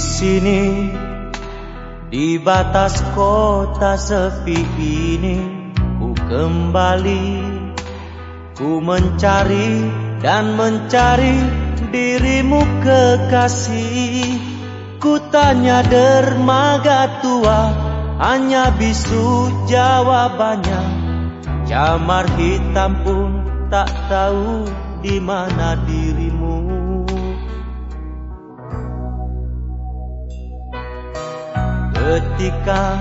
sini di batas kota sepi ini ku kembali ku mencari dan mencari dirimu kekasih. Ku tanya dermaga tua hanya bisu jawabannya. Camar hitam pun tak tahu di mana dirimu Ketika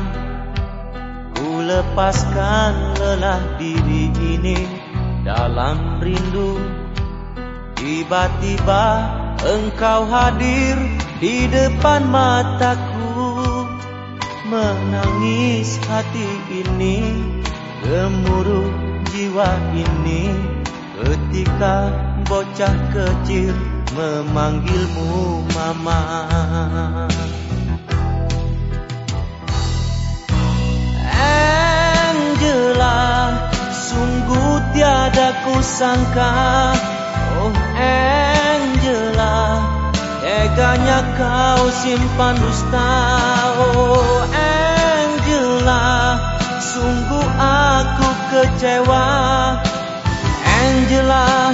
ku lepaskan lelah diri ini dalam rindu Tiba-tiba engkau hadir di depan mataku. Menangis hati ini, gemuruh jiwa ini. Ketika bocah kecil memanggilmu mama tiada kusangka Oh Angela Teganya kau simpan dusta. Oh Angela Sungguh aku kecewa. Angela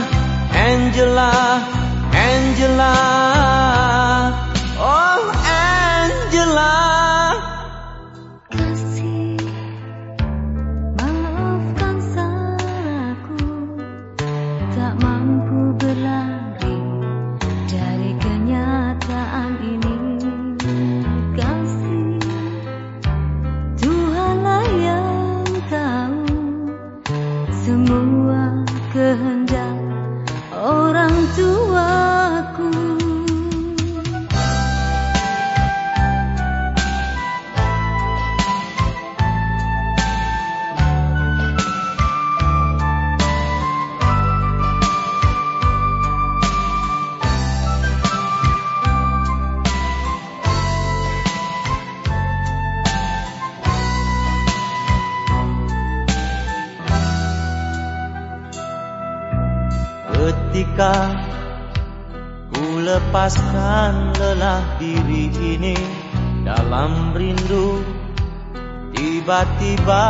Angela Ketika ku lepaskan lelah diri ini dalam rindu Tiba-tiba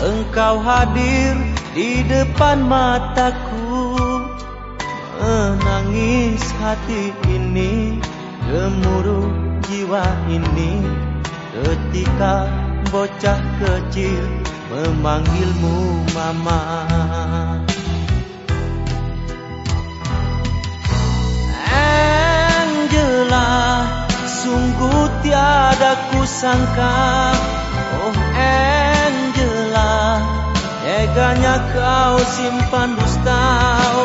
engkau hadir di depan mataku. Menangis hati ini, gemuruh jiwa ini. Ketika bocah kecil memanggilmu mama tiada kusangka Oh Angela Teganya kau simpan dusta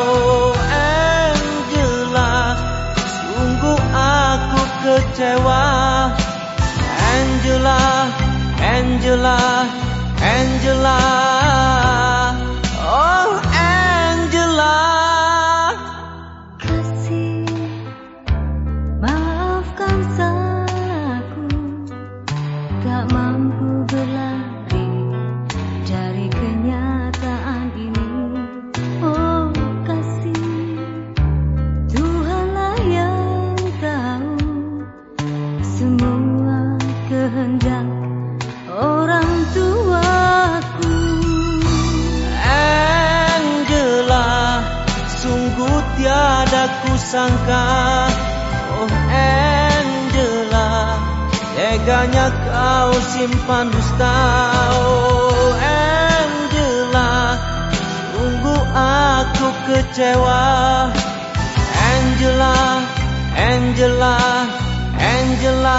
tiada kusangka Oh Angela Teganya kau simpan dusta. Oh Angela Sungguh aku kecewa. Angela Angela Angela